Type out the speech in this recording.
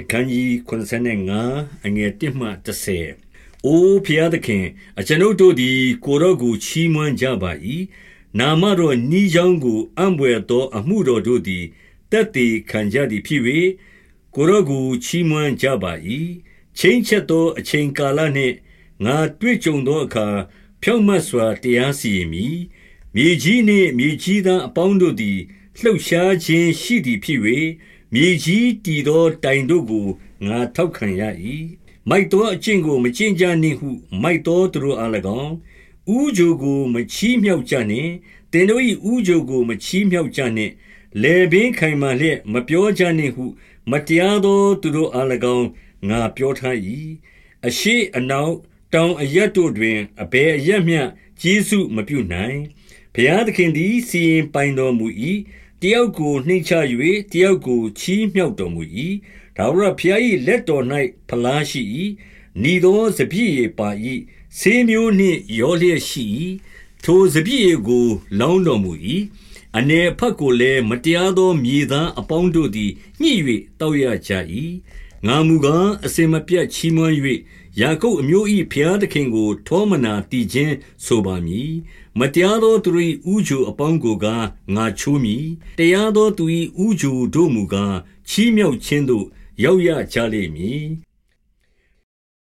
အခန်းကြီး85အငယ်1မှ30အိုဖျားသခင် အကျွန်ုပ်တို့သည် ကိုရော့ကိုချီးမွမ်းကြပါ၏နာမတော်ညီချောင်းကိုအံ့ဘွယ်သော အမှုတော်တို့သည်တက်တည်ခံကြသည်ဖြစ်၍ကိုရော့ကိုချီးမွမ်းကြပါ၏ချင်းချက်သော အချိန်ကာလနှင့်ငါတွေ့ကြုံသောအခါဖြောင့်မတ်စွာတရားစီရင်မည်မြေကြီးနှင့်မြေကြီးသားအပေါင်းတို့သည်လှုပ်ရှားခြင်းရှိသည်ဖြစ်၍ မြေကြီးတည်သောတိုင်တို့ကိုငါထောက်ခံရ၏မိုက်သောအကျင့်ကို မကျင့်ကြနှင့်ဟု မိုက်သောသူတို့အား၎င်းဥဂျိုကိုမချီးမြှောက်ကြနှင့်တင်တို့၏ဥဂျိုကိုမချီးမြှောက်ကြနှင့်လေပင်ခိုင်မာလျက်မပြောကြနှင့်ဟု မတရားသောသူတို့အား၎င်းငါပြောထား၏အရှိအနောက်တောင်အရက်တို့တွင်အဘယ်အရက်မျှကျေးဇူးမပြုနိုင်ဘုရားသခင်သည်စီရင်ပိုင်တော်မူ၏ တယောက်ကိုနှိမ့်ချ၍တယောက်ကိုချီးမြှောက်တော်မူ၏ဒါဝရဘုရား၏လက်တော်၌ဖလားရှိ၏ဤသောစပြည့်ရပါ၏ဆေးမျိုးနှင့်ရောလျက်ရှိ၏ထိုစပြည့်ကို လောင်းတော်မူ၏အနေဖက်ကိုလည်းမတရားသောမြေသားအပေါင်းတို့သည်ညှိ၍တောက်ရကြ၏ ငါမူကားအစင်မပြတ်ချီးမွမ်း၍ယာကုပ်အမျိုး၏ဘုရားသခင်ကို ထောမနာတည်ခြင်းဆိုပါမည်မတရားသောသူ၏ဥဂျိုအပေါင်းကိုကားငါချိုးမည်တရားသောသူ၏ဥဂျိုတို့မူကားချီးမြှောက်ခြင်းသို့ရောက်ရကြလိမ့်မည်